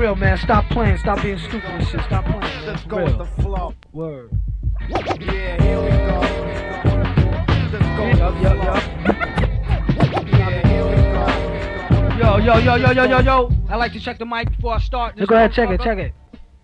real, man. Stop playing. Stop being stupid and shit. Stop playing. Let's go real. with the flow. Word. Yeah, here we go. Let's go with Yup, the yup, flow. yup. Yeah, here we go. Yo, yo, yo, yo, yo, yo, yo. I like to check the mic before I start. Just go ahead, check it, check it.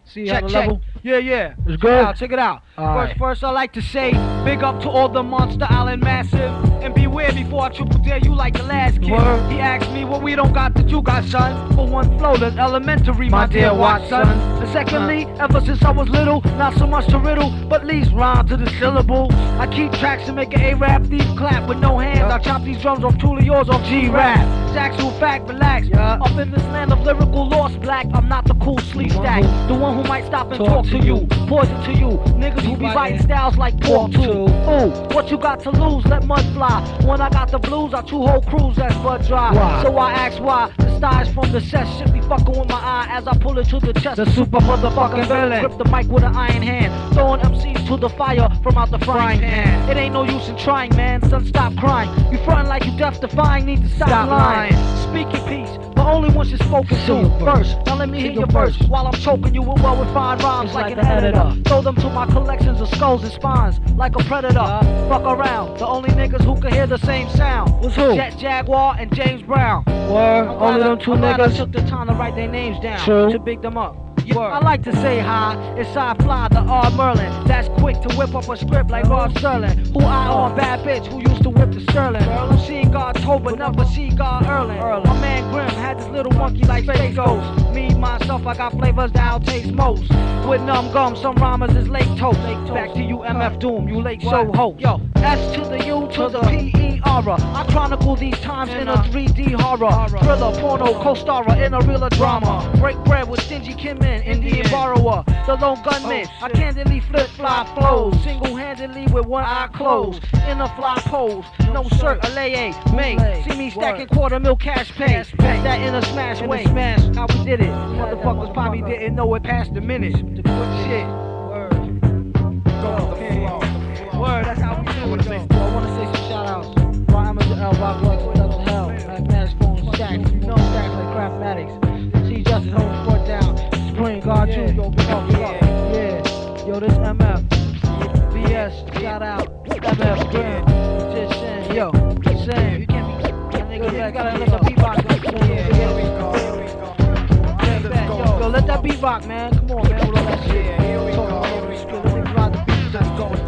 See Check, the check. level. Yeah, yeah. It's Check good? it out, check it out. First, first, I like to say big up to all the Monster Island Massive. And beware before I triple dare you like the last kid. Word. He asked me what we don't got that you got, son. For one flow, that's elementary, my, My dear Watson. Watson. And secondly, ever since I was little, not so much to riddle, but least rhyme to the syllable. I keep tracks and make an A-rap thief clap with no hands. I chop these drums off truly yours off G-rap. It's actual fact, relax. Yeah. Up in this land of lyrical lost black, I'm not the cool sleep stack. The one who might stop and Talk talk, to you. Poison to you. Niggas who Be biting. styles like pork too. Ooh, what you got to lose? Let mud fly. When I got the blues, I two whole crews that's blood dry. Why? So I ask why the stars from the set should be fucking with my eye as I pull it to the chest. The super motherfucking villain. Grip the mic with an iron hand, throwing MCs to the fire from out the frying pan. It ain't no use in trying, man. Son, stop crying. You frontin' like you deaf defying, need to stop, Stop lying. lying. Speak in peace, only once you're spoken to. First, now let me hear your verse while I'm choking you with well refined rhymes like, like an editor. Throw them to my collections of skulls and spines like a predator. Uh-huh. Fuck around, the only niggas who can hear the same sound. Was who? Jet Jaguar and James Brown. I'm Only them two I'm glad I niggas. took the time to write their names down True. to big them up. I like to say hi, it's Cy Fly, the R Merlin. That's quick to whip up a script like Rod Serling. Who I on bad bitch who used to whip the Sterling. Who seen God told but never see God Erling. My man Grimm had this little monkey like Space Ghost. Me, myself, I got flavors that I'll taste most. With numb gum, some rhymers is lake toast. Back to you, MF Doom, you late show host. Yo, S to the U to the P E R. I chronicle these times in a 3D horror. Thriller, porno, co-starrer in a realer drama. Break bread with stingy Kimmin, Indian borrower. The lone gunman, oh, I candidly flip fly flows. Single-handedly with one eye closed. In a fly pose, no shirt, a lay May see me stacking quarter mil cash pay. That in a smash way. Smash, how we did it. Motherfuckers probably didn't know it past the minute. The shit. Word. Go with the flow. Word, that's how we do it though. I wanna say some shout outs. Of the L, Rock Lux, what up to hell? Mathematics, phone stacks, you know stacks like craftmatics. See Justice, hold the sport down. Spring, God, you, yo, big up, big up. Yeah, yo, this. Shout out. MF, Graham. Just saying, yo, you can't be. You gotta let the beatbox go. Yeah, here we go. Here we go. Bang, go. Yo, yo, let that beat rock, man. Come on, man, with all that shit. Yeah, here we go. Here we go. Let niggas ride the beat. Let's go